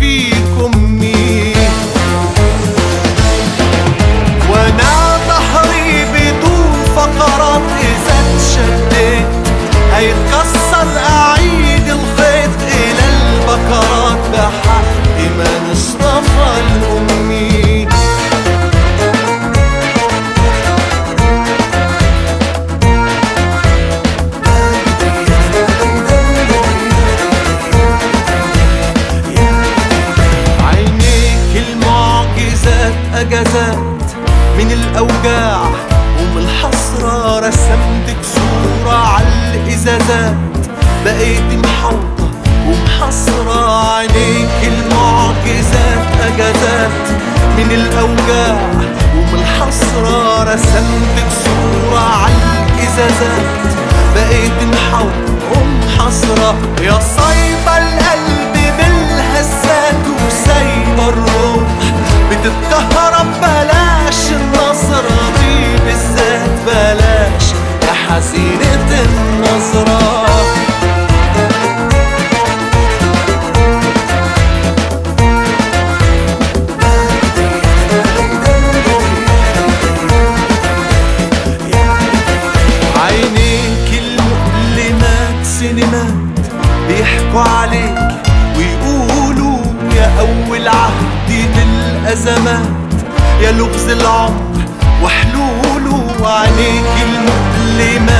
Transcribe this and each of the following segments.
ouvir comigo. اجازات من الأوجاع ومن الحسرة رسمتك صورة على الإزازات. بقيت محوطة ومحسرة عينيك المعجزات. اجازات من الأوجاع ومن الحسرة رسمتك صورة على الإزازات. بقيت محوطة ومحسرة يا صايبة القلب بالهزات وسايبة الروح. بتتكهرب النظرة عينيك المؤلمات سينمات بيحكوا عليك ويقولوا يا أول عهدي بالأزمات. يا لغز العمر وحلوله عينيك المؤلمات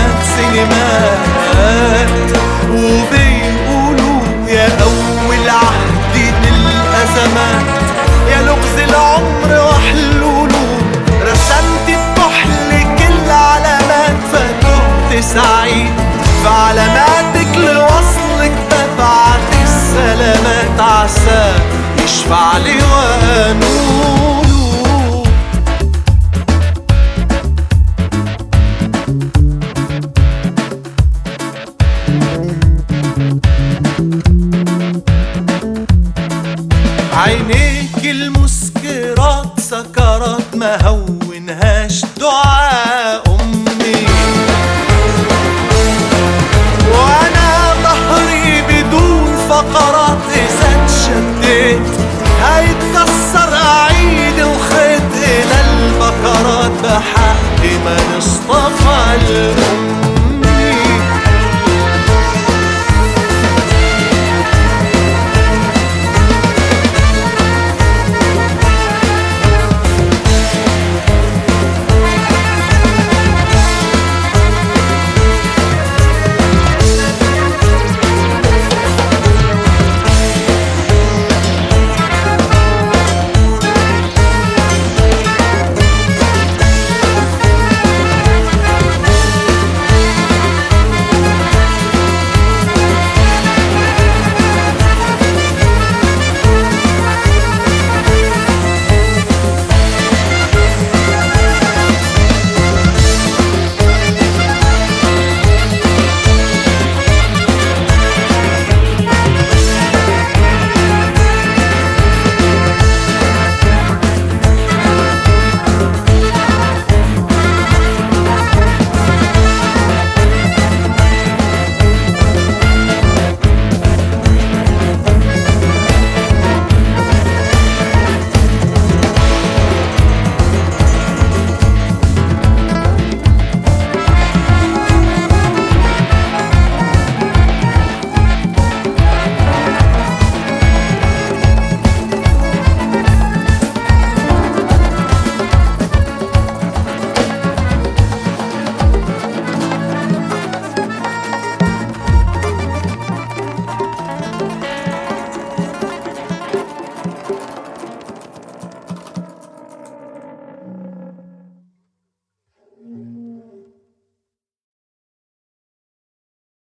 تعسى يشفع لي ونقوله عينيك المسكرات سكرات ما هونهاش دعاء أمي. وأنا ظهري بدون فقرات to